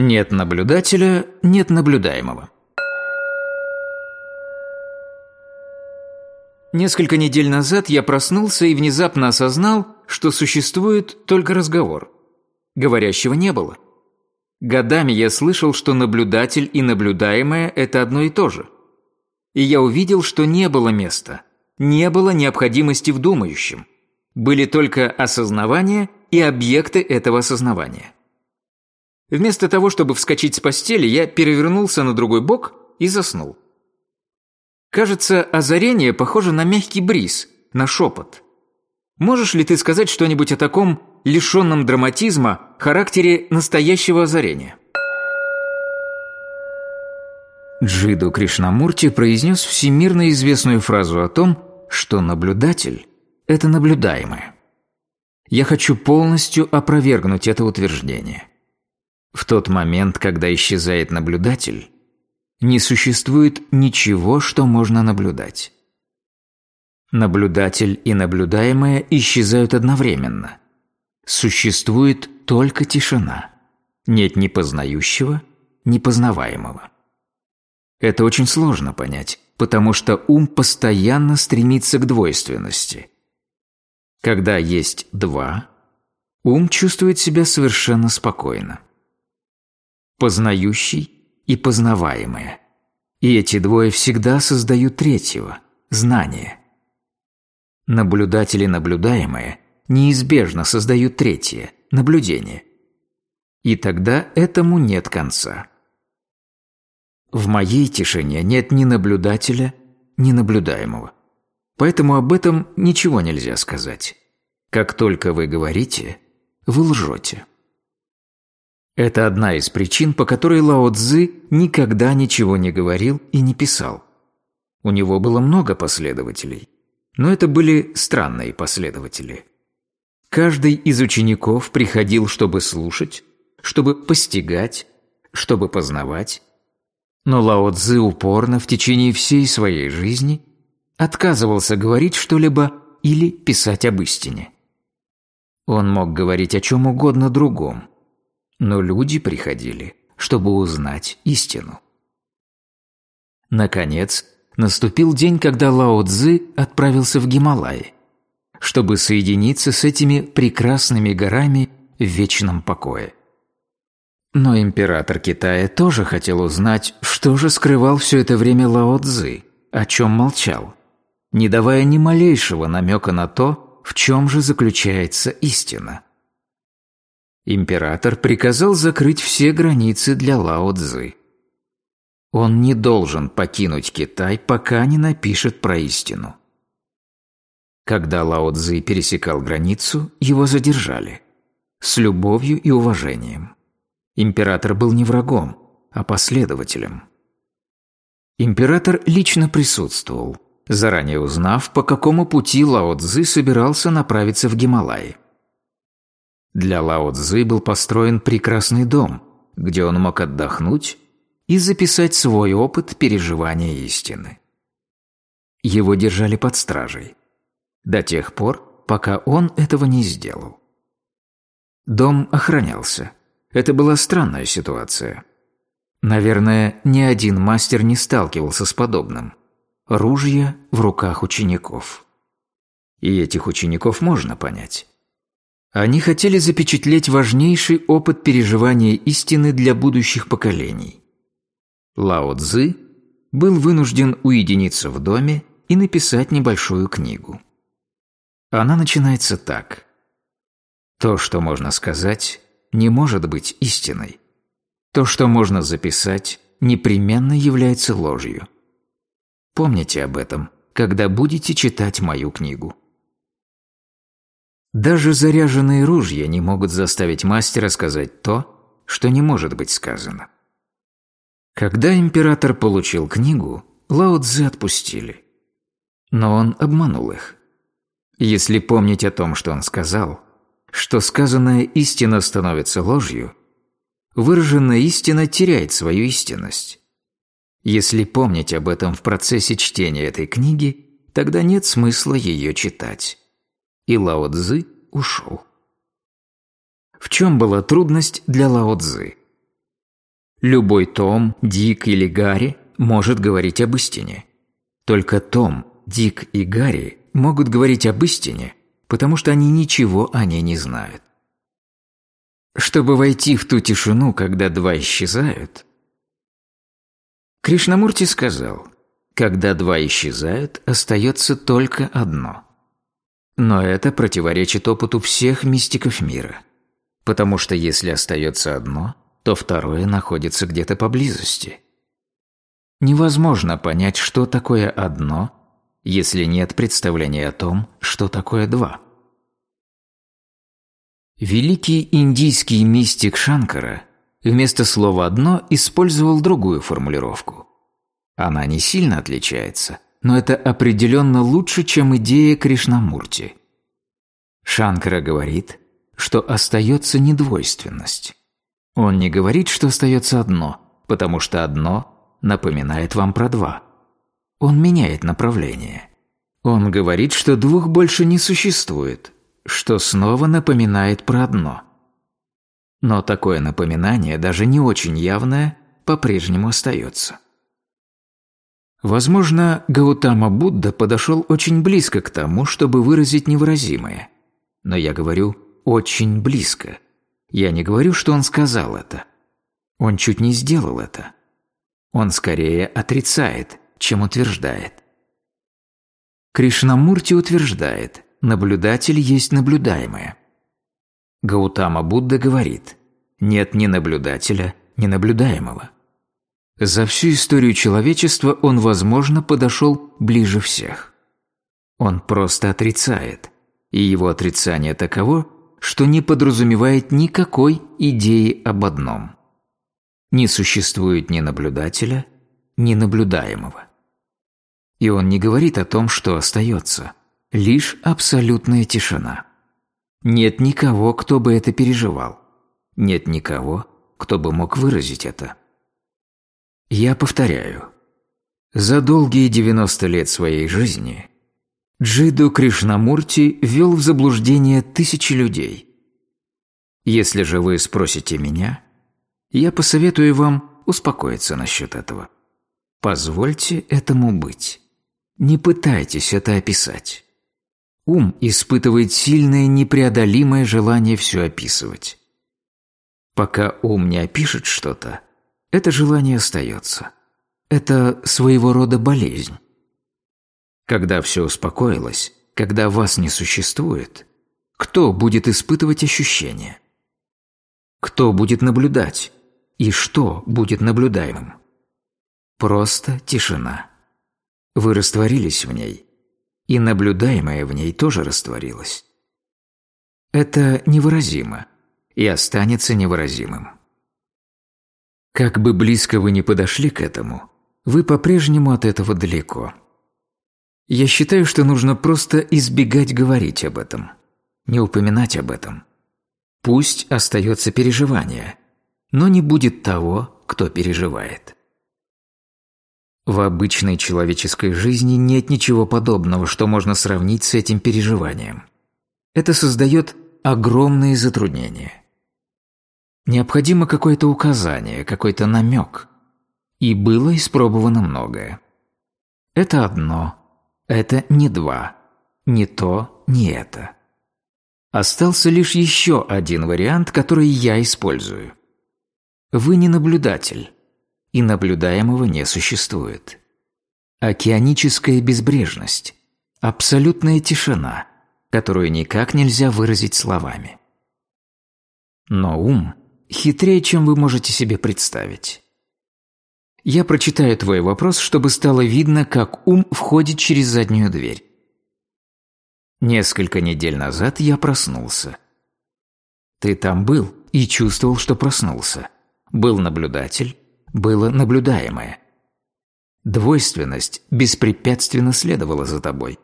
Нет наблюдателя – нет наблюдаемого. Несколько недель назад я проснулся и внезапно осознал, что существует только разговор. Говорящего не было. Годами я слышал, что наблюдатель и наблюдаемое – это одно и то же. И я увидел, что не было места, не было необходимости в думающем. Были только осознавание и объекты этого осознавания. Вместо того, чтобы вскочить с постели, я перевернулся на другой бок и заснул. Кажется, озарение похоже на мягкий бриз, на шепот. Можешь ли ты сказать что-нибудь о таком лишенном драматизма характере настоящего озарения? Джиду Кришнамурти произнес всемирно известную фразу о том, что наблюдатель – это наблюдаемое. Я хочу полностью опровергнуть это утверждение. В тот момент, когда исчезает наблюдатель, не существует ничего, что можно наблюдать. Наблюдатель и наблюдаемое исчезают одновременно. Существует только тишина. Нет ни познающего, ни познаваемого. Это очень сложно понять, потому что ум постоянно стремится к двойственности. Когда есть два, ум чувствует себя совершенно спокойно. Познающий и познаваемое. И эти двое всегда создают третьего – знание. Наблюдатели наблюдаемое неизбежно создают третье – наблюдение. И тогда этому нет конца. В моей тишине нет ни наблюдателя, ни наблюдаемого. Поэтому об этом ничего нельзя сказать. Как только вы говорите, вы лжете. Это одна из причин, по которой Лао Цзы никогда ничего не говорил и не писал. У него было много последователей, но это были странные последователи. Каждый из учеников приходил, чтобы слушать, чтобы постигать, чтобы познавать. Но Лао Цзы упорно в течение всей своей жизни отказывался говорить что-либо или писать об истине. Он мог говорить о чем угодно другом, но люди приходили, чтобы узнать истину. Наконец, наступил день, когда Лао Цзы отправился в Гималаи, чтобы соединиться с этими прекрасными горами в вечном покое. Но император Китая тоже хотел узнать, что же скрывал все это время Лао Цзы, о чем молчал, не давая ни малейшего намека на то, в чем же заключается истина. Император приказал закрыть все границы для Лао Цзы. Он не должен покинуть Китай, пока не напишет про истину. Когда Лао Цзы пересекал границу, его задержали. С любовью и уважением. Император был не врагом, а последователем. Император лично присутствовал, заранее узнав, по какому пути Лао Цзы собирался направиться в Гималаи. Для Лао Цзы был построен прекрасный дом, где он мог отдохнуть и записать свой опыт переживания истины. Его держали под стражей. До тех пор, пока он этого не сделал. Дом охранялся. Это была странная ситуация. Наверное, ни один мастер не сталкивался с подобным. Ружья в руках учеников. И этих учеников можно понять. Они хотели запечатлеть важнейший опыт переживания истины для будущих поколений. Лао Цзы был вынужден уединиться в доме и написать небольшую книгу. Она начинается так. То, что можно сказать, не может быть истиной. То, что можно записать, непременно является ложью. Помните об этом, когда будете читать мою книгу. Даже заряженные ружья не могут заставить мастера сказать то, что не может быть сказано. Когда император получил книгу, Лао Цзы отпустили. Но он обманул их. Если помнить о том, что он сказал, что сказанная истина становится ложью, выраженная истина теряет свою истинность. Если помнить об этом в процессе чтения этой книги, тогда нет смысла ее читать и Лао Цзы ушел. В чем была трудность для Лао Цзы? Любой Том, Дик или Гарри может говорить об истине. Только Том, Дик и Гарри могут говорить об истине, потому что они ничего о ней не знают. Чтобы войти в ту тишину, когда два исчезают, Кришнамурти сказал, когда два исчезают, остается только одно. Но это противоречит опыту всех мистиков мира, потому что если остается одно, то второе находится где-то поблизости. Невозможно понять, что такое одно, если нет представления о том, что такое два. Великий индийский мистик Шанкара вместо слова «одно» использовал другую формулировку. Она не сильно отличается, но это определенно лучше, чем идея Кришнамурти. Шанкара говорит, что остается недвойственность. Он не говорит, что остается одно, потому что одно напоминает вам про два. Он меняет направление. Он говорит, что двух больше не существует, что снова напоминает про одно. Но такое напоминание, даже не очень явное, по-прежнему остается. Возможно, Гаутама Будда подошел очень близко к тому, чтобы выразить невыразимое. Но я говорю «очень близко». Я не говорю, что он сказал это. Он чуть не сделал это. Он скорее отрицает, чем утверждает. Кришнамурти утверждает – наблюдатель есть наблюдаемое. Гаутама Будда говорит, нет ни наблюдателя, ни наблюдаемого. За всю историю человечества он, возможно, подошел ближе всех. Он просто отрицает, и его отрицание таково, что не подразумевает никакой идеи об одном. Не существует ни наблюдателя, ни наблюдаемого. И он не говорит о том, что остается – Лишь абсолютная тишина. Нет никого, кто бы это переживал. Нет никого, кто бы мог выразить это. Я повторяю. За долгие 90 лет своей жизни Джиду Кришнамурти ввел в заблуждение тысячи людей. Если же вы спросите меня, я посоветую вам успокоиться насчет этого. Позвольте этому быть. Не пытайтесь это описать. Ум испытывает сильное непреодолимое желание все описывать. Пока ум не опишет что-то, это желание остается. Это своего рода болезнь. Когда все успокоилось, когда вас не существует, кто будет испытывать ощущения? Кто будет наблюдать? И что будет наблюдаемым? Просто тишина. Вы растворились в ней – и наблюдаемое в ней тоже растворилось. Это невыразимо и останется невыразимым. Как бы близко вы ни подошли к этому, вы по-прежнему от этого далеко. Я считаю, что нужно просто избегать говорить об этом, не упоминать об этом. Пусть остается переживание, но не будет того, кто переживает. В обычной человеческой жизни нет ничего подобного, что можно сравнить с этим переживанием. Это создает огромные затруднения. Необходимо какое-то указание, какой-то намек. И было испробовано многое. Это одно, это не два, не то, не это. Остался лишь еще один вариант, который я использую. Вы не наблюдатель и наблюдаемого не существует. Океаническая безбрежность, абсолютная тишина, которую никак нельзя выразить словами. Но ум хитрее, чем вы можете себе представить. Я прочитаю твой вопрос, чтобы стало видно, как ум входит через заднюю дверь. Несколько недель назад я проснулся. Ты там был и чувствовал, что проснулся. Был наблюдатель, было наблюдаемое. Двойственность беспрепятственно следовала за тобой.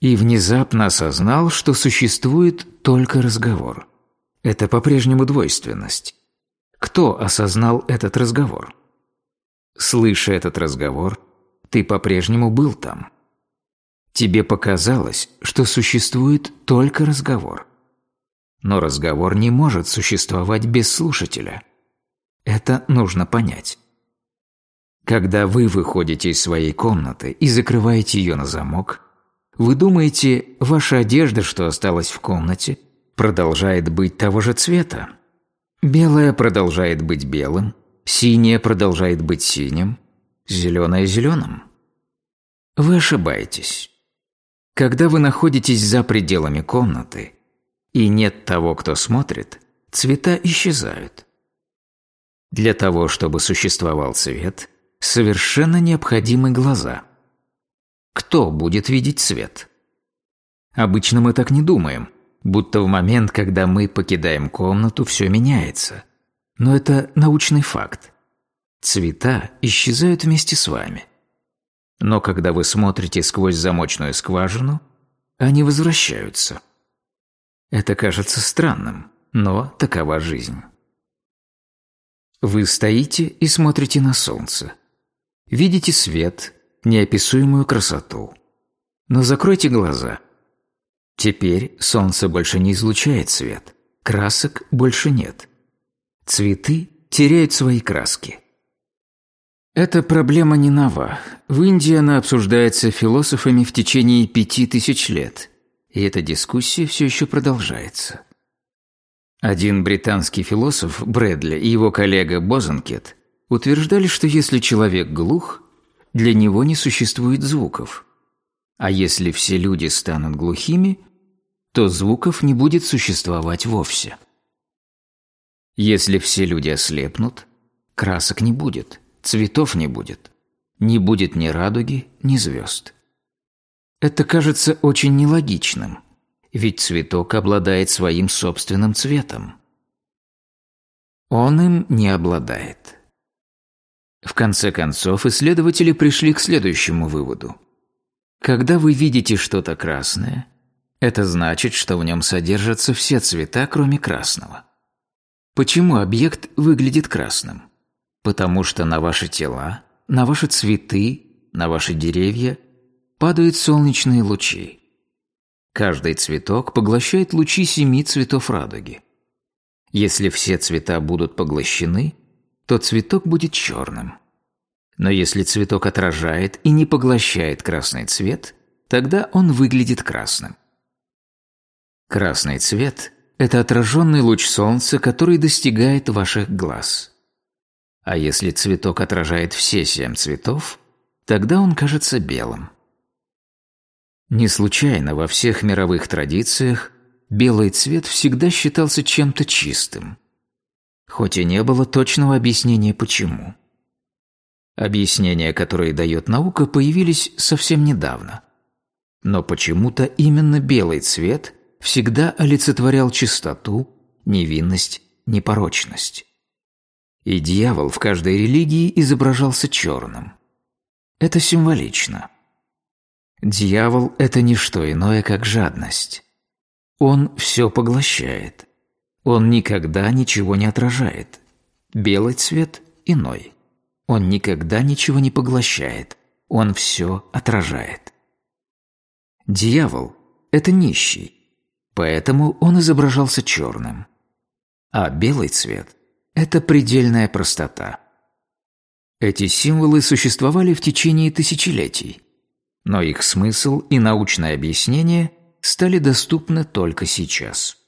И внезапно осознал, что существует только разговор. Это по-прежнему двойственность. Кто осознал этот разговор? Слыша этот разговор, ты по-прежнему был там. Тебе показалось, что существует только разговор. Но разговор не может существовать без слушателя – Это нужно понять. Когда вы выходите из своей комнаты и закрываете ее на замок, вы думаете, ваша одежда, что осталась в комнате, продолжает быть того же цвета. Белое продолжает быть белым, синее продолжает быть синим, зеленое – зеленым. Вы ошибаетесь. Когда вы находитесь за пределами комнаты и нет того, кто смотрит, цвета исчезают. Для того, чтобы существовал цвет, совершенно необходимы глаза. Кто будет видеть цвет? Обычно мы так не думаем, будто в момент, когда мы покидаем комнату, все меняется. Но это научный факт. Цвета исчезают вместе с вами. Но когда вы смотрите сквозь замочную скважину, они возвращаются. Это кажется странным, но такова жизнь. Вы стоите и смотрите на солнце. Видите свет, неописуемую красоту. Но закройте глаза. Теперь солнце больше не излучает свет, красок больше нет. Цветы теряют свои краски. Эта проблема не нова. В Индии она обсуждается философами в течение пяти тысяч лет, и эта дискуссия все еще продолжается. Один британский философ Брэдли и его коллега Бозенкет утверждали, что если человек глух, для него не существует звуков. А если все люди станут глухими, то звуков не будет существовать вовсе. Если все люди ослепнут, красок не будет, цветов не будет, не будет ни радуги, ни звезд. Это кажется очень нелогичным, ведь цветок обладает своим собственным цветом. Он им не обладает. В конце концов, исследователи пришли к следующему выводу. Когда вы видите что-то красное, это значит, что в нем содержатся все цвета, кроме красного. Почему объект выглядит красным? Потому что на ваши тела, на ваши цветы, на ваши деревья падают солнечные лучи. Каждый цветок поглощает лучи семи цветов радуги. Если все цвета будут поглощены, то цветок будет черным. Но если цветок отражает и не поглощает красный цвет, тогда он выглядит красным. Красный цвет – это отраженный луч солнца, который достигает ваших глаз. А если цветок отражает все семь цветов, тогда он кажется белым. Не случайно во всех мировых традициях белый цвет всегда считался чем-то чистым, хоть и не было точного объяснения почему. Объяснения, которые дает наука, появились совсем недавно. Но почему-то именно белый цвет всегда олицетворял чистоту, невинность, непорочность. И дьявол в каждой религии изображался черным. Это символично. Дьявол – это не что иное, как жадность. Он все поглощает. Он никогда ничего не отражает. Белый цвет – иной. Он никогда ничего не поглощает. Он все отражает. Дьявол – это нищий, поэтому он изображался черным. А белый цвет – это предельная простота. Эти символы существовали в течение тысячелетий но их смысл и научное объяснение стали доступны только сейчас.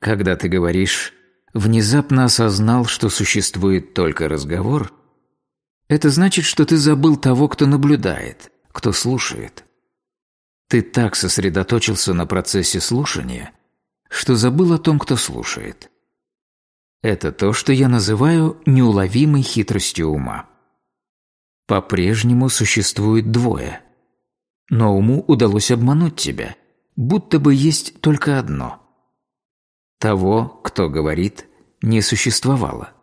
Когда ты говоришь «внезапно осознал, что существует только разговор», это значит, что ты забыл того, кто наблюдает, кто слушает. Ты так сосредоточился на процессе слушания, что забыл о том, кто слушает. Это то, что я называю неуловимой хитростью ума. По-прежнему существует двое – но уму удалось обмануть тебя, будто бы есть только одно. Того, кто говорит, не существовало.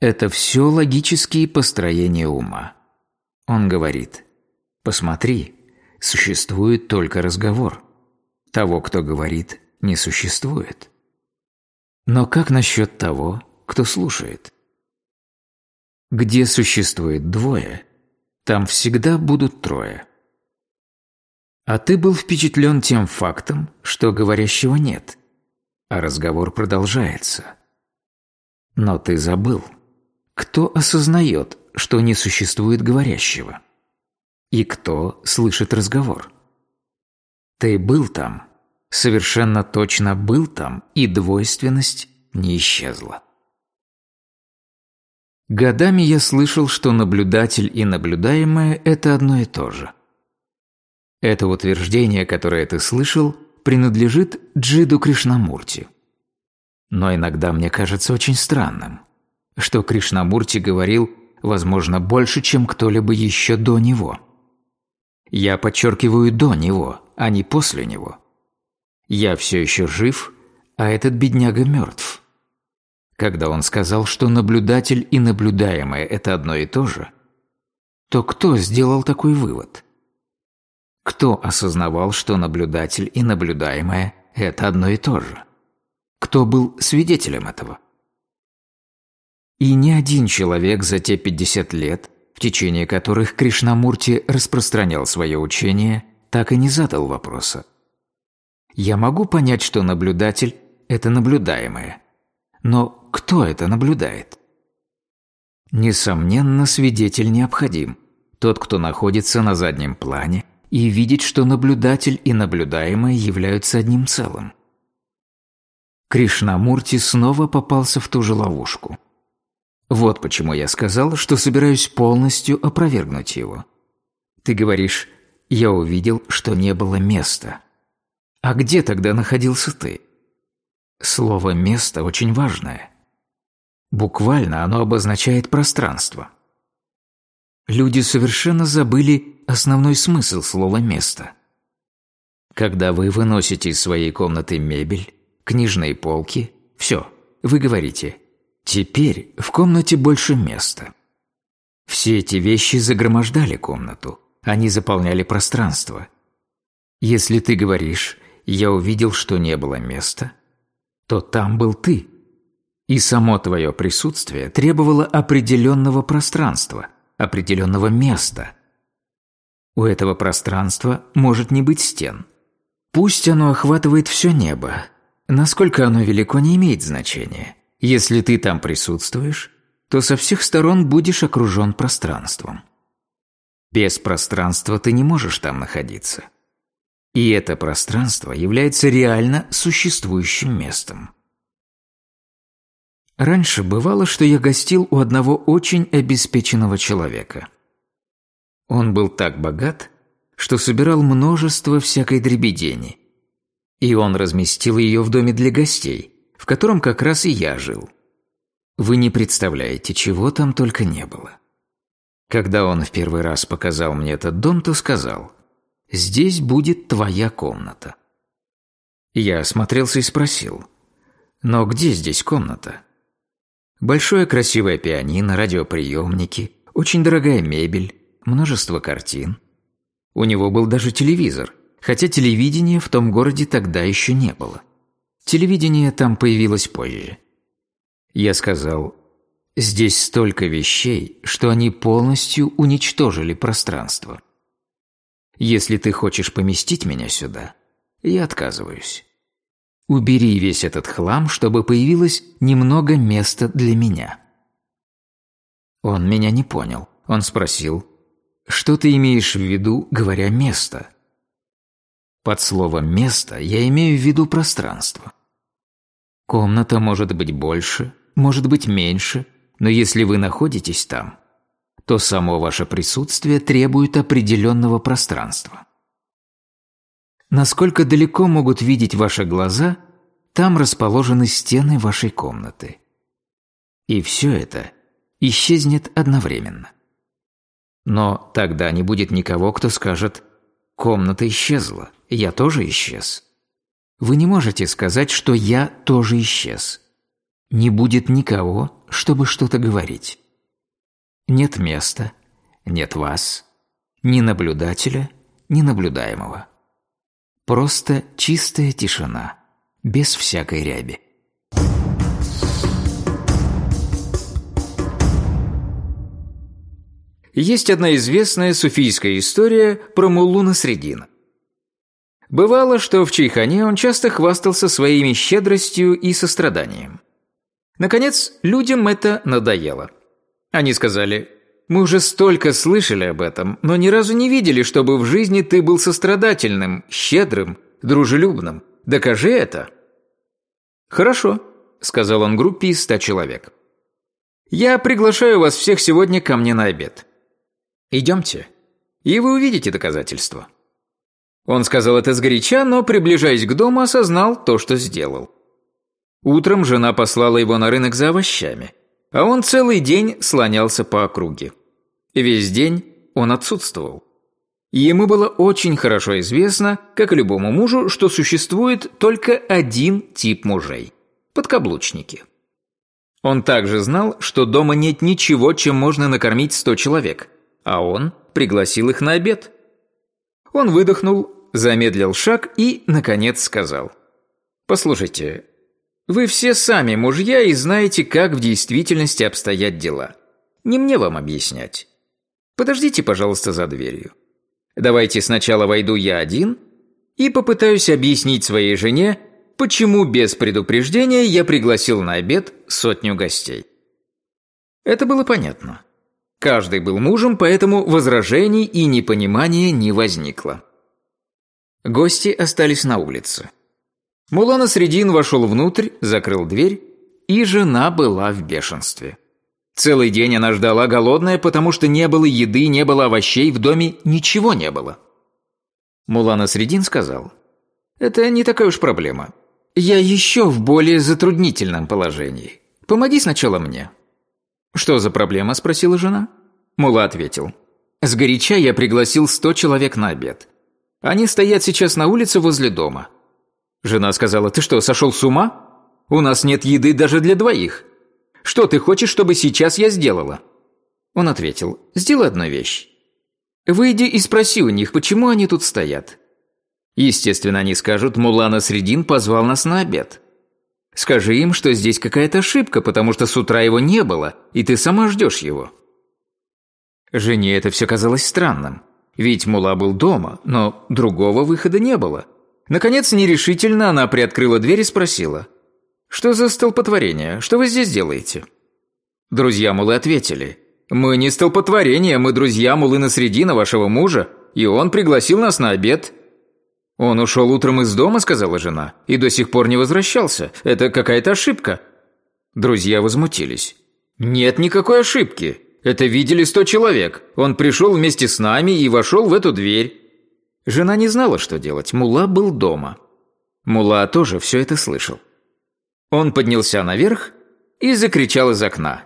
Это все логические построения ума. Он говорит, посмотри, существует только разговор. Того, кто говорит, не существует. Но как насчет того, кто слушает? Где существует двое, там всегда будут трое. А ты был впечатлен тем фактом, что говорящего нет, а разговор продолжается. Но ты забыл. Кто осознает, что не существует говорящего? И кто слышит разговор? Ты был там, совершенно точно был там, и двойственность не исчезла. Годами я слышал, что наблюдатель и наблюдаемое – это одно и то же. Это утверждение, которое ты слышал, принадлежит Джиду Кришнамурти. Но иногда мне кажется очень странным, что Кришнамурти говорил, возможно, больше, чем кто-либо еще до него. Я подчеркиваю «до него», а не «после него». Я все еще жив, а этот бедняга мертв. Когда он сказал, что наблюдатель и наблюдаемое – это одно и то же, то кто сделал такой вывод? Кто осознавал, что наблюдатель и наблюдаемое – это одно и то же? Кто был свидетелем этого? И ни один человек за те 50 лет, в течение которых Кришнамурти распространял свое учение, так и не задал вопроса. Я могу понять, что наблюдатель – это наблюдаемое. Но кто это наблюдает? Несомненно, свидетель необходим. Тот, кто находится на заднем плане и видит, что наблюдатель и наблюдаемое являются одним целым. Кришнамурти снова попался в ту же ловушку. Вот почему я сказал, что собираюсь полностью опровергнуть его. Ты говоришь, я увидел, что не было места. А где тогда находился ты? Слово «место» очень важное. Буквально оно обозначает пространство. Люди совершенно забыли основной смысл слова «место». Когда вы выносите из своей комнаты мебель, книжные полки, все, вы говорите «теперь в комнате больше места». Все эти вещи загромождали комнату, они заполняли пространство. Если ты говоришь «я увидел, что не было места», то там был ты. И само твое присутствие требовало определенного пространства, определенного места. У этого пространства может не быть стен. Пусть оно охватывает все небо. Насколько оно велико, не имеет значения. Если ты там присутствуешь, то со всех сторон будешь окружен пространством. Без пространства ты не можешь там находиться. И это пространство является реально существующим местом. Раньше бывало, что я гостил у одного очень обеспеченного человека. Он был так богат, что собирал множество всякой дребедени. И он разместил ее в доме для гостей, в котором как раз и я жил. Вы не представляете, чего там только не было. Когда он в первый раз показал мне этот дом, то сказал «Здесь будет твоя комната». Я осмотрелся и спросил «Но где здесь комната?» Большое красивое пианино, радиоприемники, очень дорогая мебель, множество картин. У него был даже телевизор, хотя телевидения в том городе тогда еще не было. Телевидение там появилось позже. Я сказал, Здесь столько вещей, что они полностью уничтожили пространство. Если ты хочешь поместить меня сюда, я отказываюсь. Убери весь этот хлам, чтобы появилось немного места для меня. Он меня не понял. Он спросил, что ты имеешь в виду, говоря «место»? Под словом «место» я имею в виду пространство. Комната может быть больше, может быть меньше – но если вы находитесь там, то само ваше присутствие требует определенного пространства. Насколько далеко могут видеть ваши глаза, там расположены стены вашей комнаты. И все это исчезнет одновременно. Но тогда не будет никого, кто скажет «комната исчезла, я тоже исчез». Вы не можете сказать, что я тоже исчез не будет никого, чтобы что-то говорить. Нет места, нет вас, ни наблюдателя, ни наблюдаемого. Просто чистая тишина, без всякой ряби. Есть одна известная суфийская история про Муллу Насредина. Бывало, что в Чайхане он часто хвастался своими щедростью и состраданием. Наконец, людям это надоело. Они сказали, «Мы уже столько слышали об этом, но ни разу не видели, чтобы в жизни ты был сострадательным, щедрым, дружелюбным. Докажи это». «Хорошо», – сказал он группе из ста человек. «Я приглашаю вас всех сегодня ко мне на обед. Идемте, и вы увидите доказательства». Он сказал это сгоряча, но, приближаясь к дому, осознал то, что сделал. Утром жена послала его на рынок за овощами, а он целый день слонялся по округе. Весь день он отсутствовал. Ему было очень хорошо известно, как любому мужу, что существует только один тип мужей – подкаблучники. Он также знал, что дома нет ничего, чем можно накормить сто человек, а он пригласил их на обед. Он выдохнул, замедлил шаг и, наконец, сказал. «Послушайте, вы все сами мужья и знаете, как в действительности обстоят дела. Не мне вам объяснять. Подождите, пожалуйста, за дверью. Давайте сначала войду я один и попытаюсь объяснить своей жене, почему без предупреждения я пригласил на обед сотню гостей. Это было понятно. Каждый был мужем, поэтому возражений и непонимания не возникло. Гости остались на улице. Мулана Средин вошел внутрь, закрыл дверь, и жена была в бешенстве. Целый день она ждала голодная, потому что не было еды, не было овощей, в доме ничего не было. Мулана Средин сказал, «Это не такая уж проблема. Я еще в более затруднительном положении. Помоги сначала мне». «Что за проблема?» – спросила жена. Мула ответил, «Сгоряча я пригласил сто человек на обед. Они стоят сейчас на улице возле дома. Жена сказала, ты что, сошел с ума? У нас нет еды даже для двоих. Что ты хочешь, чтобы сейчас я сделала? Он ответил, сделай одну вещь. Выйди и спроси у них, почему они тут стоят. Естественно, они скажут, Мулана Средин позвал нас на обед. Скажи им, что здесь какая-то ошибка, потому что с утра его не было, и ты сама ждешь его. Жене это все казалось странным. Ведь Мула был дома, но другого выхода не было. Наконец, нерешительно она приоткрыла дверь и спросила. «Что за столпотворение? Что вы здесь делаете?» Друзья Мулы ответили. «Мы не столпотворение, мы друзья Мулы Насредина, вашего мужа, и он пригласил нас на обед». «Он ушел утром из дома», — сказала жена, — «и до сих пор не возвращался. Это какая-то ошибка». Друзья возмутились. «Нет никакой ошибки. Это видели сто человек. Он пришел вместе с нами и вошел в эту дверь». Жена не знала, что делать. Мула был дома. Мула тоже все это слышал. Он поднялся наверх и закричал из окна.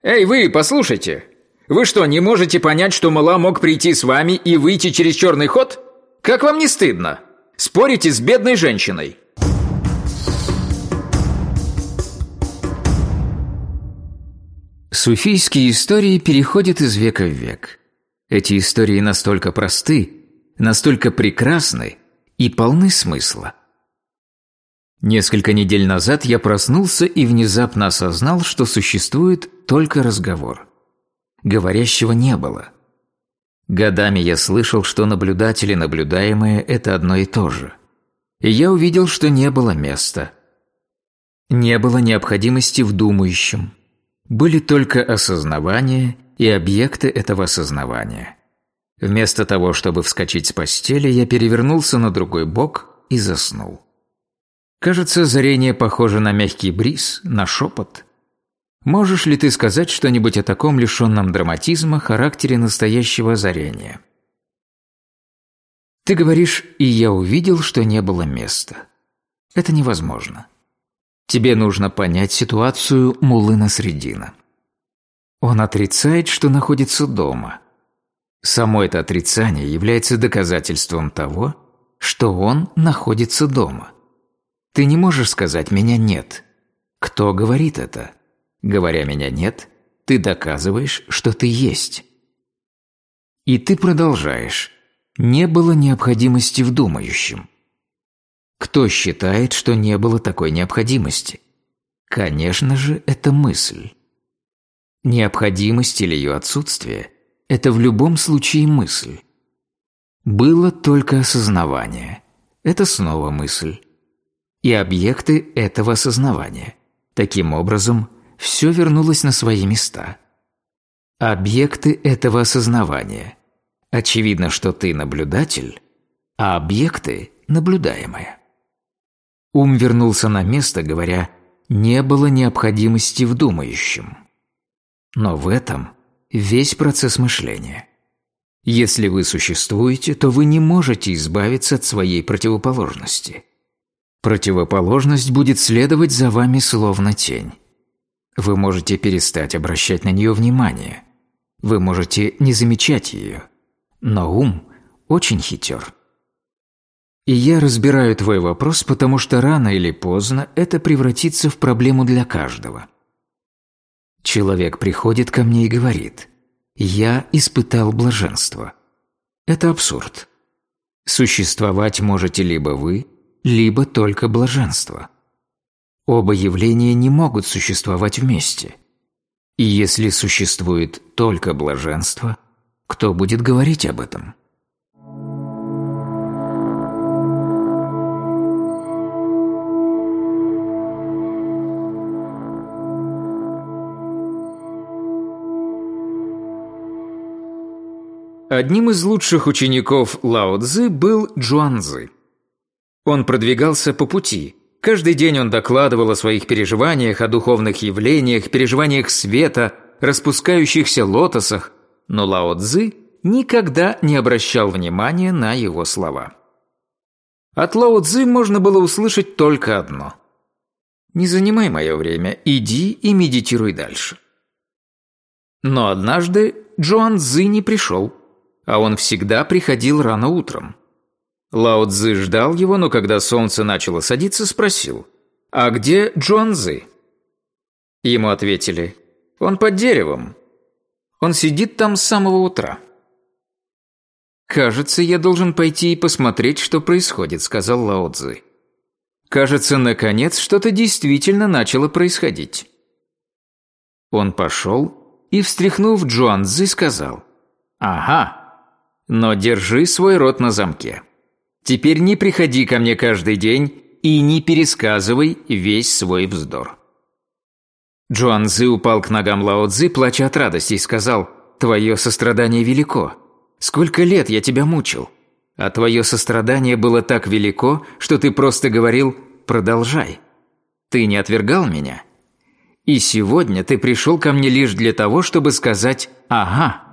«Эй, вы, послушайте! Вы что, не можете понять, что Мула мог прийти с вами и выйти через черный ход? Как вам не стыдно? Спорите с бедной женщиной!» Суфийские истории переходят из века в век. Эти истории настолько просты, настолько прекрасны и полны смысла. Несколько недель назад я проснулся и внезапно осознал, что существует только разговор. Говорящего не было. Годами я слышал, что наблюдатели наблюдаемое – это одно и то же. И я увидел, что не было места. Не было необходимости в думающем – были только осознавание и объекты этого осознавания. Вместо того, чтобы вскочить с постели, я перевернулся на другой бок и заснул. Кажется, зарение похоже на мягкий бриз, на шепот. Можешь ли ты сказать что-нибудь о таком лишенном драматизма характере настоящего озарения? Ты говоришь «и я увидел, что не было места». Это невозможно. Тебе нужно понять ситуацию Мулына Средина. Он отрицает, что находится дома. Само это отрицание является доказательством того, что он находится дома. Ты не можешь сказать «меня нет». Кто говорит это? Говоря «меня нет», ты доказываешь, что ты есть. И ты продолжаешь. Не было необходимости в думающем. Кто считает, что не было такой необходимости? Конечно же, это мысль. Необходимость или ее отсутствие – это в любом случае мысль. Было только осознавание. Это снова мысль. И объекты этого осознавания. Таким образом, все вернулось на свои места. Объекты этого осознавания. Очевидно, что ты наблюдатель, а объекты – наблюдаемые. Ум вернулся на место, говоря «не было необходимости в думающем». Но в этом весь процесс мышления. Если вы существуете, то вы не можете избавиться от своей противоположности. Противоположность будет следовать за вами словно тень. Вы можете перестать обращать на нее внимание. Вы можете не замечать ее. Но ум очень хитер. И я разбираю твой вопрос, потому что рано или поздно это превратится в проблему для каждого. Человек приходит ко мне и говорит «Я испытал блаженство». Это абсурд. Существовать можете либо вы, либо только блаженство. Оба явления не могут существовать вместе. И если существует только блаженство, кто будет говорить об этом? Одним из лучших учеников Лао Цзы был Джуанзы. Он продвигался по пути. Каждый день он докладывал о своих переживаниях, о духовных явлениях, переживаниях света, распускающихся лотосах, но Лао Цзы никогда не обращал внимания на его слова. От Лао Цзы можно было услышать только одно. «Не занимай мое время, иди и медитируй дальше». Но однажды Джуан Цзы не пришел а он всегда приходил рано утром. Лао Цзы ждал его, но когда солнце начало садиться, спросил, «А где Джуанзы?» Ему ответили, «Он под деревом. Он сидит там с самого утра». «Кажется, я должен пойти и посмотреть, что происходит», — сказал Лао Цзы. «Кажется, наконец, что-то действительно начало происходить». Он пошел и, встряхнув Джуанзы, сказал, «Ага, но держи свой рот на замке. Теперь не приходи ко мне каждый день и не пересказывай весь свой вздор». Джуан Цзы упал к ногам Лао Цзы, плача от радости, и сказал, «Твое сострадание велико. Сколько лет я тебя мучил. А твое сострадание было так велико, что ты просто говорил «продолжай». Ты не отвергал меня. И сегодня ты пришел ко мне лишь для того, чтобы сказать «ага».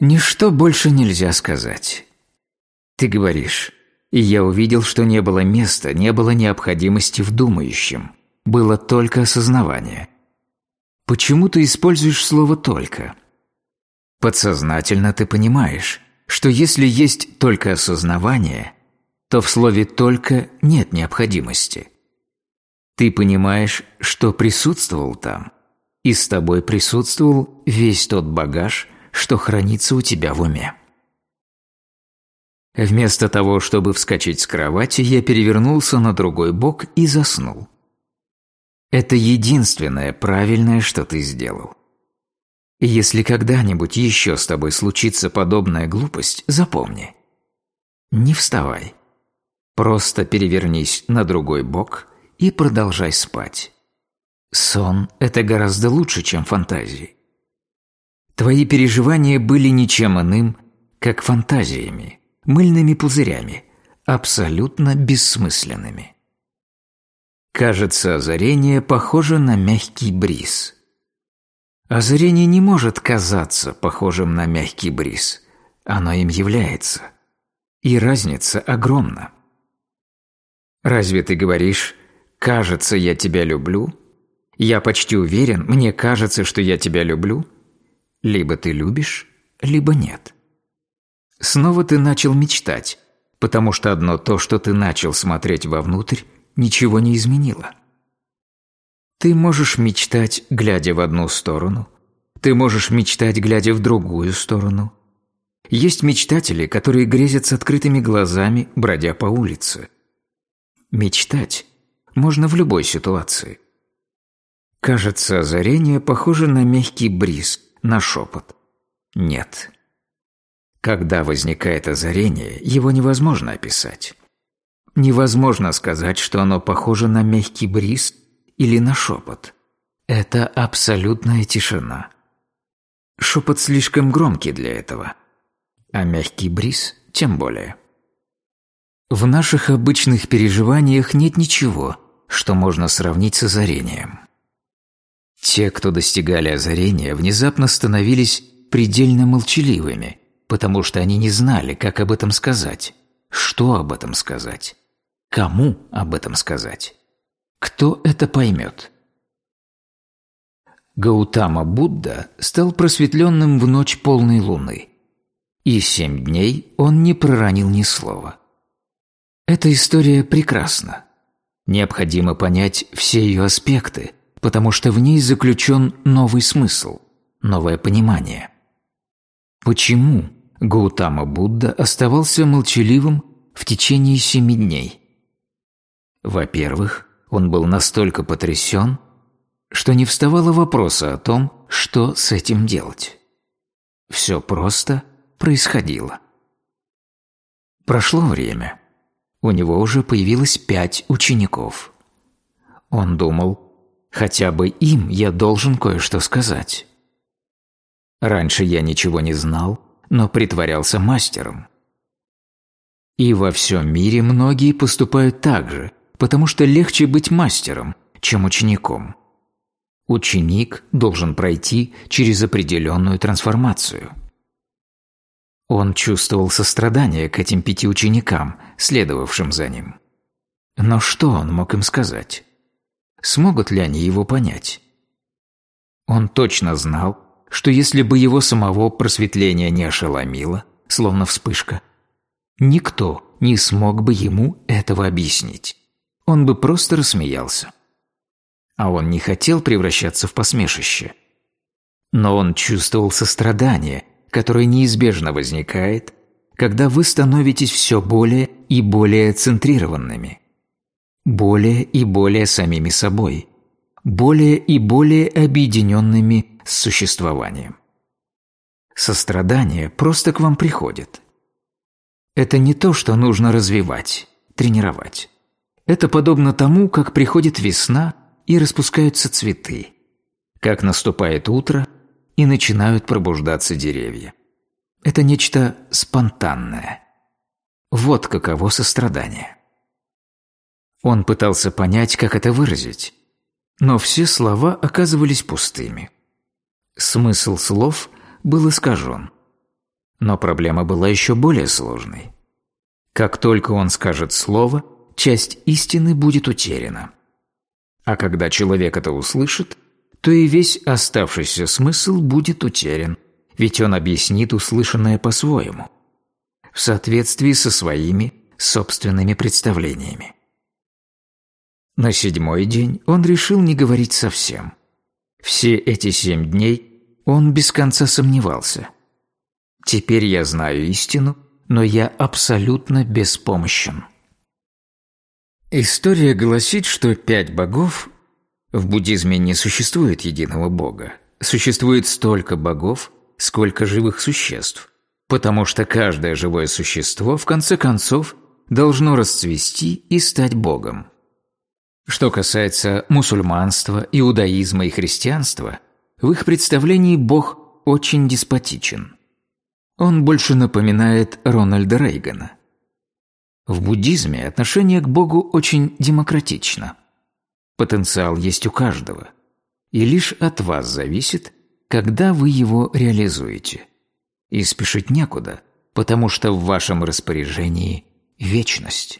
Ничто больше нельзя сказать. Ты говоришь, и я увидел, что не было места, не было необходимости в думающем. Было только осознавание. Почему ты используешь слово «только»? Подсознательно ты понимаешь, что если есть только осознавание, то в слове «только» нет необходимости. Ты понимаешь, что присутствовал там, и с тобой присутствовал весь тот багаж – что хранится у тебя в уме. Вместо того, чтобы вскочить с кровати, я перевернулся на другой бок и заснул. Это единственное правильное, что ты сделал. Если когда-нибудь еще с тобой случится подобная глупость, запомни. Не вставай. Просто перевернись на другой бок и продолжай спать. Сон – это гораздо лучше, чем фантазии. Твои переживания были ничем иным, как фантазиями, мыльными пузырями, абсолютно бессмысленными. Кажется, озарение похоже на мягкий бриз. Озарение не может казаться похожим на мягкий бриз. Оно им является. И разница огромна. Разве ты говоришь «кажется, я тебя люблю»? Я почти уверен, мне кажется, что я тебя люблю – либо ты любишь, либо нет. Снова ты начал мечтать, потому что одно то, что ты начал смотреть вовнутрь, ничего не изменило. Ты можешь мечтать, глядя в одну сторону. Ты можешь мечтать, глядя в другую сторону. Есть мечтатели, которые грезят с открытыми глазами, бродя по улице. Мечтать можно в любой ситуации. Кажется, озарение похоже на мягкий бриз – на шепот? Нет. Когда возникает озарение, его невозможно описать. Невозможно сказать, что оно похоже на мягкий бриз или на шепот. Это абсолютная тишина. Шепот слишком громкий для этого, а мягкий бриз тем более. В наших обычных переживаниях нет ничего, что можно сравнить с озарением. Те, кто достигали озарения, внезапно становились предельно молчаливыми, потому что они не знали, как об этом сказать, что об этом сказать, кому об этом сказать, кто это поймет. Гаутама Будда стал просветленным в ночь полной луны, и семь дней он не проронил ни слова. Эта история прекрасна. Необходимо понять все ее аспекты, потому что в ней заключен новый смысл, новое понимание. Почему Гаутама Будда оставался молчаливым в течение семи дней? Во-первых, он был настолько потрясен, что не вставало вопроса о том, что с этим делать. Все просто происходило. Прошло время. У него уже появилось пять учеников. Он думал, хотя бы им я должен кое-что сказать. Раньше я ничего не знал, но притворялся мастером. И во всем мире многие поступают так же, потому что легче быть мастером, чем учеником. Ученик должен пройти через определенную трансформацию. Он чувствовал сострадание к этим пяти ученикам, следовавшим за ним. Но что он мог им сказать? Смогут ли они его понять? Он точно знал, что если бы его самого просветление не ошеломило, словно вспышка, никто не смог бы ему этого объяснить. Он бы просто рассмеялся а он не хотел превращаться в посмешище. Но он чувствовал сострадание, которое неизбежно возникает, когда вы становитесь все более и более центрированными, более и более самими собой, более и более объединенными с существованием. Сострадание просто к вам приходит. Это не то, что нужно развивать, тренировать. Это подобно тому, как приходит весна и распускаются цветы, как наступает утро и начинают пробуждаться деревья. Это нечто спонтанное. Вот каково сострадание. Он пытался понять, как это выразить, но все слова оказывались пустыми. Смысл слов был искажен. Но проблема была еще более сложной. Как только он скажет слово, часть истины будет утеряна. А когда человек это услышит, то и весь оставшийся смысл будет утерян, ведь он объяснит услышанное по-своему, в соответствии со своими собственными представлениями. На седьмой день он решил не говорить совсем. Все эти семь дней он без конца сомневался. Теперь я знаю истину, но я абсолютно беспомощен. История гласит, что пять богов в буддизме не существует единого бога. Существует столько богов, сколько живых существ, потому что каждое живое существо в конце концов должно расцвести и стать богом. Что касается мусульманства, иудаизма и христианства, в их представлении бог очень деспотичен. Он больше напоминает Рональда Рейгана – в буддизме отношение к Богу очень демократично. Потенциал есть у каждого. И лишь от вас зависит, когда вы его реализуете. И спешить некуда, потому что в вашем распоряжении вечность.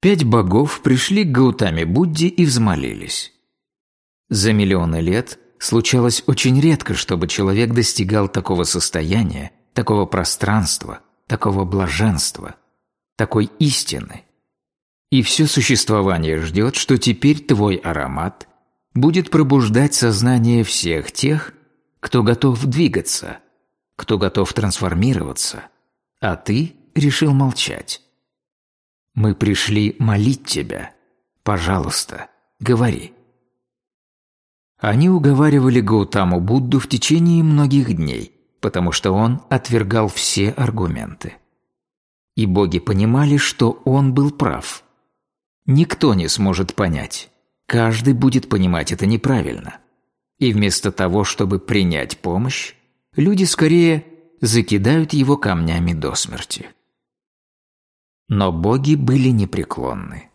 Пять богов пришли к Гаутаме Будде и взмолились. За миллионы лет случалось очень редко, чтобы человек достигал такого состояния, такого пространства, такого блаженства – такой истины. И все существование ждет, что теперь твой аромат будет пробуждать сознание всех тех, кто готов двигаться, кто готов трансформироваться, а ты решил молчать. Мы пришли молить тебя. Пожалуйста, говори. Они уговаривали Гаутаму Будду в течение многих дней, потому что он отвергал все аргументы. И боги понимали, что он был прав. Никто не сможет понять. Каждый будет понимать это неправильно. И вместо того, чтобы принять помощь, люди скорее закидают его камнями до смерти. Но боги были непреклонны.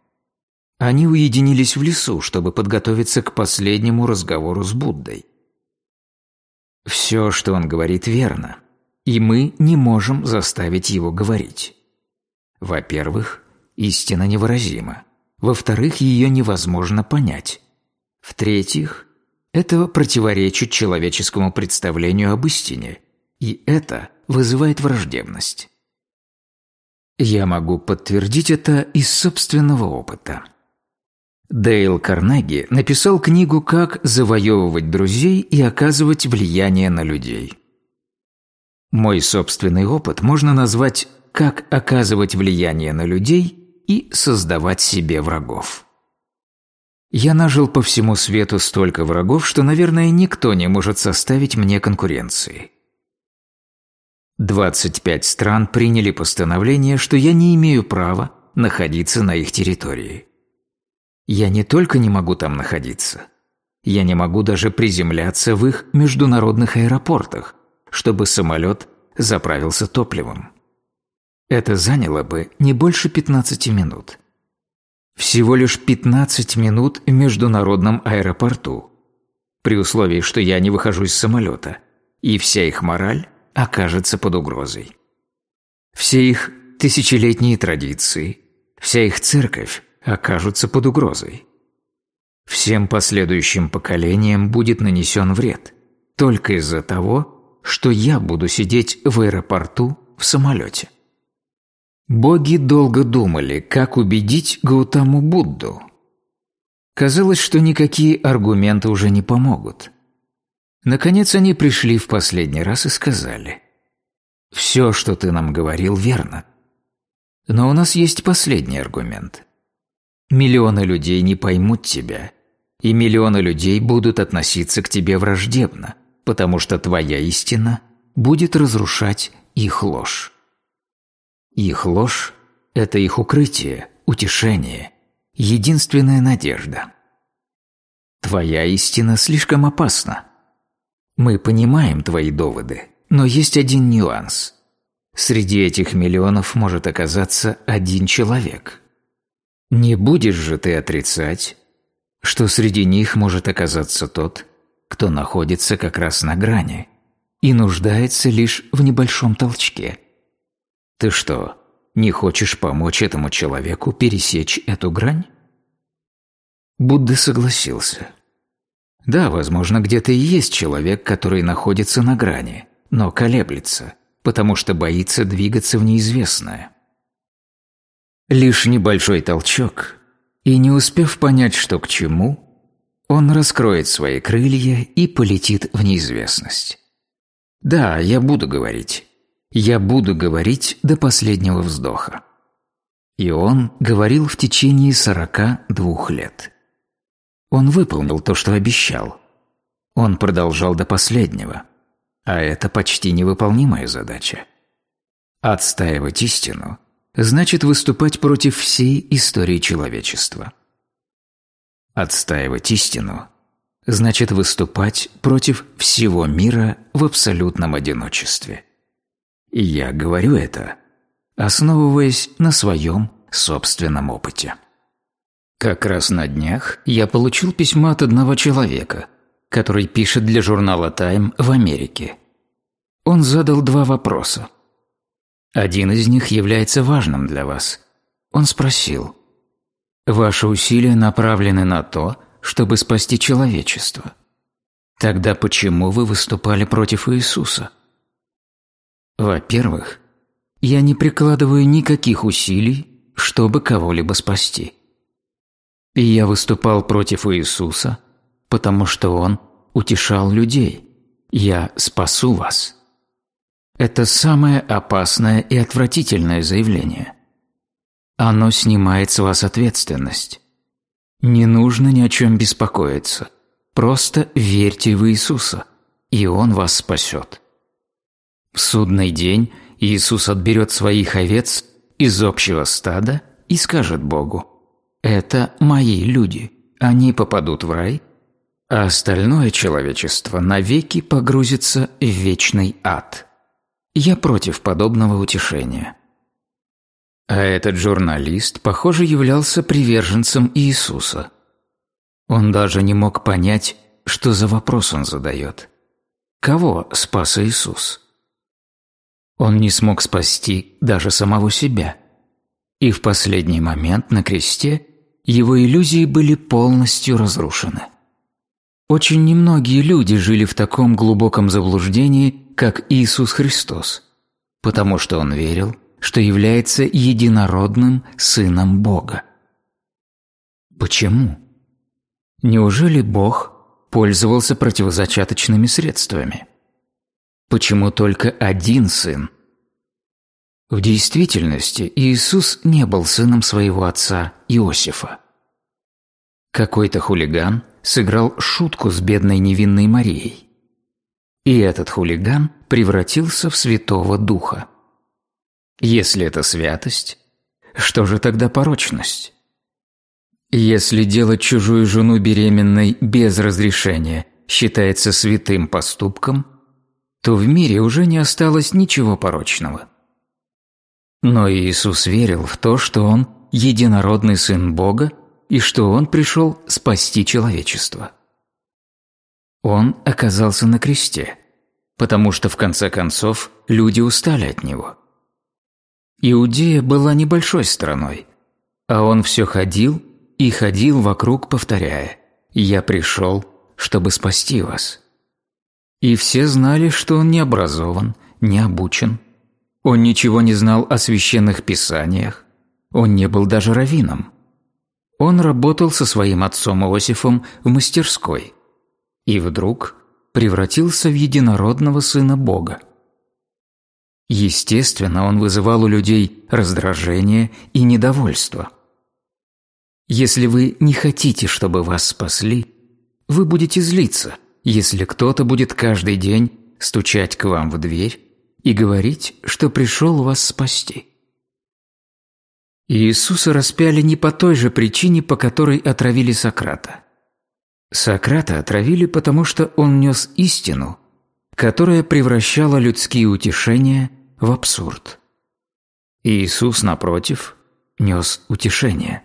Они уединились в лесу, чтобы подготовиться к последнему разговору с Буддой. Все, что он говорит, верно, и мы не можем заставить его говорить. Во-первых, истина невыразима. Во-вторых, ее невозможно понять. В-третьих, это противоречит человеческому представлению об истине, и это вызывает враждебность. Я могу подтвердить это из собственного опыта. Дейл Карнеги написал книгу «Как завоевывать друзей и оказывать влияние на людей». Мой собственный опыт можно назвать «Как оказывать влияние на людей и создавать себе врагов». Я нажил по всему свету столько врагов, что, наверное, никто не может составить мне конкуренции. 25 стран приняли постановление, что я не имею права находиться на их территории. Я не только не могу там находиться, я не могу даже приземляться в их международных аэропортах, чтобы самолет заправился топливом. Это заняло бы не больше 15 минут. Всего лишь 15 минут в международном аэропорту, при условии, что я не выхожу из самолета, и вся их мораль окажется под угрозой. Все их тысячелетние традиции, вся их церковь окажутся под угрозой. Всем последующим поколениям будет нанесен вред только из-за того, что я буду сидеть в аэропорту в самолете. Боги долго думали, как убедить Гаутаму Будду. Казалось, что никакие аргументы уже не помогут. Наконец они пришли в последний раз и сказали, «Все, что ты нам говорил, верно. Но у нас есть последний аргумент. Миллионы людей не поймут тебя, и миллионы людей будут относиться к тебе враждебно, потому что твоя истина будет разрушать их ложь. Их ложь – это их укрытие, утешение, единственная надежда. Твоя истина слишком опасна. Мы понимаем твои доводы, но есть один нюанс. Среди этих миллионов может оказаться один человек – не будешь же ты отрицать, что среди них может оказаться тот, кто находится как раз на грани и нуждается лишь в небольшом толчке. Ты что, не хочешь помочь этому человеку пересечь эту грань? Будда согласился. Да, возможно, где-то и есть человек, который находится на грани, но колеблется, потому что боится двигаться в неизвестное. Лишь небольшой толчок, и не успев понять, что к чему, он раскроет свои крылья и полетит в неизвестность. Да, я буду говорить. Я буду говорить до последнего вздоха. И он говорил в течение сорока двух лет. Он выполнил то, что обещал. Он продолжал до последнего. А это почти невыполнимая задача. Отстаивать истину значит выступать против всей истории человечества. Отстаивать истину значит выступать против всего мира в абсолютном одиночестве. И я говорю это, основываясь на своем собственном опыте. Как раз на днях я получил письмо от одного человека, который пишет для журнала Time в Америке. Он задал два вопроса. Один из них является важным для вас. Он спросил, «Ваши усилия направлены на то, чтобы спасти человечество. Тогда почему вы выступали против Иисуса?» Во-первых, я не прикладываю никаких усилий, чтобы кого-либо спасти. И я выступал против Иисуса, потому что Он утешал людей. «Я спасу вас». Это самое опасное и отвратительное заявление. Оно снимает с вас ответственность. Не нужно ни о чем беспокоиться. Просто верьте в Иисуса, и Он вас спасет. В судный день Иисус отберет своих овец из общего стада и скажет Богу, «Это мои люди, они попадут в рай, а остальное человечество навеки погрузится в вечный ад». Я против подобного утешения. А этот журналист, похоже, являлся приверженцем Иисуса. Он даже не мог понять, что за вопрос он задает. Кого спас Иисус? Он не смог спасти даже самого себя. И в последний момент на кресте его иллюзии были полностью разрушены. Очень немногие люди жили в таком глубоком заблуждении, как Иисус Христос, потому что Он верил, что является единородным Сыном Бога. Почему? Неужели Бог пользовался противозачаточными средствами? Почему только один сын? В действительности Иисус не был сыном своего отца Иосифа. Какой-то хулиган сыграл шутку с бедной невинной Марией. И этот хулиган превратился в Святого Духа. Если это святость, что же тогда порочность? Если делать чужую жену беременной без разрешения считается святым поступком, то в мире уже не осталось ничего порочного. Но Иисус верил в то, что Он – единородный Сын Бога и что Он пришел спасти человечество. Он оказался на кресте, потому что в конце концов люди устали от Него. Иудея была небольшой страной, а Он все ходил и ходил вокруг, повторяя «Я пришел, чтобы спасти вас». И все знали, что он не образован, не обучен. Он ничего не знал о священных писаниях. Он не был даже раввином. Он работал со своим отцом Иосифом в мастерской. И вдруг превратился в единородного сына Бога. Естественно, он вызывал у людей раздражение и недовольство. Если вы не хотите, чтобы вас спасли, вы будете злиться, если кто-то будет каждый день стучать к вам в дверь и говорить, что пришел вас спасти. Иисуса распяли не по той же причине, по которой отравили Сократа. Сократа отравили, потому что он нес истину, которая превращала людские утешения в абсурд. Иисус, напротив, нес утешение.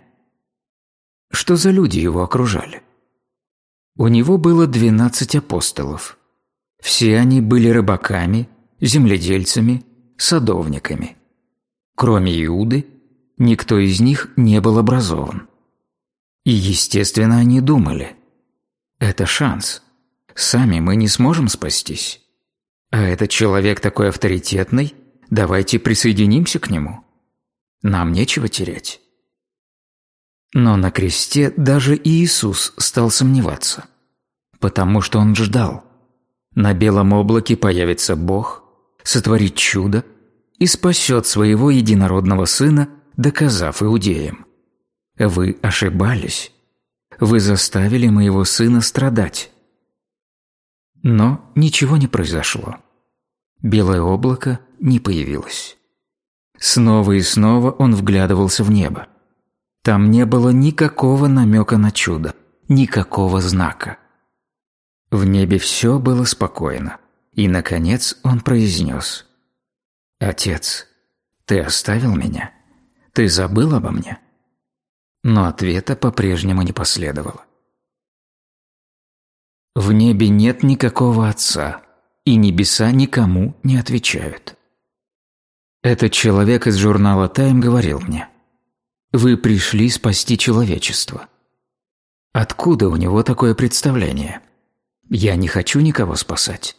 Что за люди его окружали? У него было двенадцать апостолов. Все они были рыбаками, земледельцами, садовниками. Кроме Иуды, никто из них не был образован. И, естественно, они думали – это шанс. Сами мы не сможем спастись. А этот человек такой авторитетный, давайте присоединимся к нему. Нам нечего терять. Но на кресте даже Иисус стал сомневаться, потому что он ждал. На белом облаке появится Бог, сотворит чудо и спасет своего единородного Сына, доказав иудеям. Вы ошибались. Вы заставили моего сына страдать. Но ничего не произошло. Белое облако не появилось. Снова и снова он вглядывался в небо. Там не было никакого намека на чудо, никакого знака. В небе все было спокойно, и, наконец, он произнес «Отец, ты оставил меня? Ты забыл обо мне?» Но ответа по-прежнему не последовало. В небе нет никакого Отца, и небеса никому не отвечают. Этот человек из журнала «Тайм» говорил мне – вы пришли спасти человечество. Откуда у него такое представление? Я не хочу никого спасать.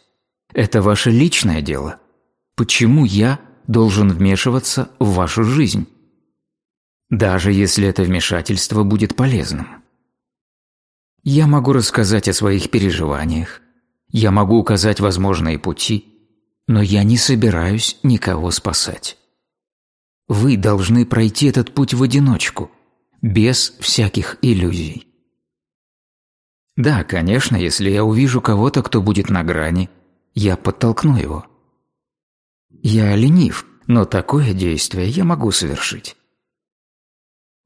Это ваше личное дело. Почему я должен вмешиваться в вашу жизнь? Даже если это вмешательство будет полезным. Я могу рассказать о своих переживаниях, я могу указать возможные пути, но я не собираюсь никого спасать. Вы должны пройти этот путь в одиночку, без всяких иллюзий. Да, конечно, если я увижу кого-то, кто будет на грани, я подтолкну его. Я ленив, но такое действие я могу совершить.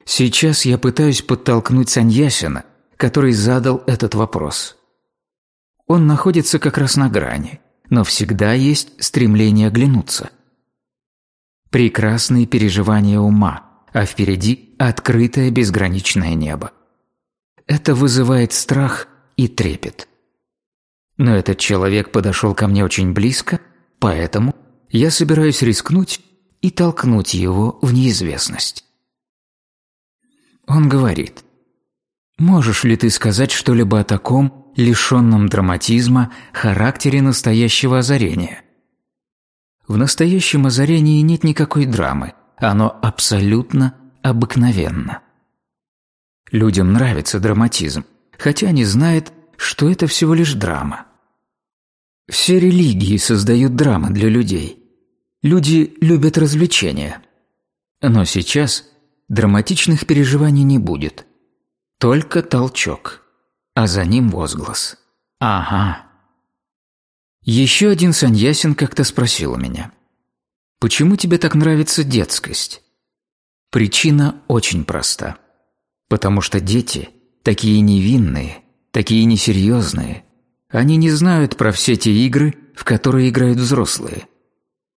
Сейчас я пытаюсь подтолкнуть Саньясина, который задал этот вопрос. Он находится как раз на грани, но всегда есть стремление оглянуться. Прекрасные переживания ума, а впереди открытое безграничное небо. Это вызывает страх и трепет. Но этот человек подошел ко мне очень близко, поэтому я собираюсь рискнуть и толкнуть его в неизвестность. Он говорит, «Можешь ли ты сказать что-либо о таком, лишенном драматизма, характере настоящего озарения?» В настоящем озарении нет никакой драмы, оно абсолютно обыкновенно. Людям нравится драматизм, хотя они знают, что это всего лишь драма. Все религии создают драмы для людей. Люди любят развлечения. Но сейчас драматичных переживаний не будет. Только толчок, а за ним возглас. «Ага». Еще один саньясин как-то спросил у меня, «Почему тебе так нравится детскость?» Причина очень проста. Потому что дети такие невинные, такие несерьезные. Они не знают про все те игры, в которые играют взрослые.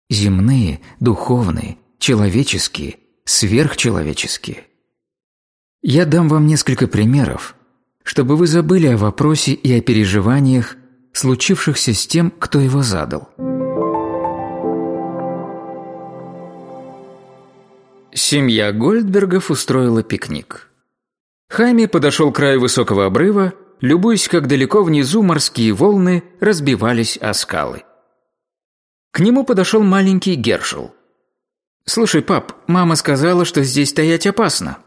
Земные, духовные, человеческие, сверхчеловеческие. Я дам вам несколько примеров, чтобы вы забыли о вопросе и о переживаниях, случившихся с тем, кто его задал. Семья Гольдбергов устроила пикник. Хайми подошел к краю высокого обрыва, любуясь, как далеко внизу морские волны разбивались о скалы. К нему подошел маленький Гершел. «Слушай, пап, мама сказала, что здесь стоять опасно.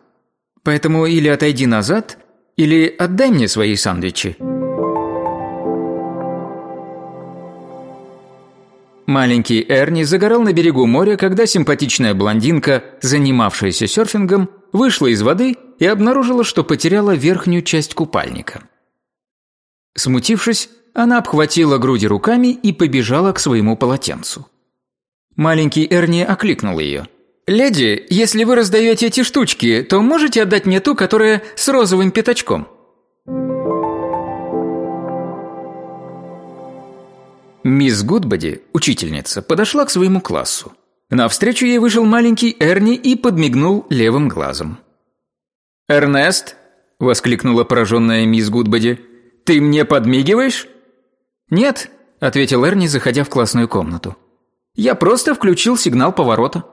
Поэтому или отойди назад, или отдай мне свои сандвичи». Маленький Эрни загорал на берегу моря, когда симпатичная блондинка, занимавшаяся серфингом, вышла из воды и обнаружила, что потеряла верхнюю часть купальника. Смутившись, она обхватила груди руками и побежала к своему полотенцу. Маленький Эрни окликнул ее. «Леди, если вы раздаете эти штучки, то можете отдать мне ту, которая с розовым пятачком?» Мисс Гудбоди, учительница, подошла к своему классу. Навстречу ей вышел маленький Эрни и подмигнул левым глазом. «Эрнест!» – воскликнула пораженная мисс Гудбоди. «Ты мне подмигиваешь?» «Нет», – ответил Эрни, заходя в классную комнату. «Я просто включил сигнал поворота».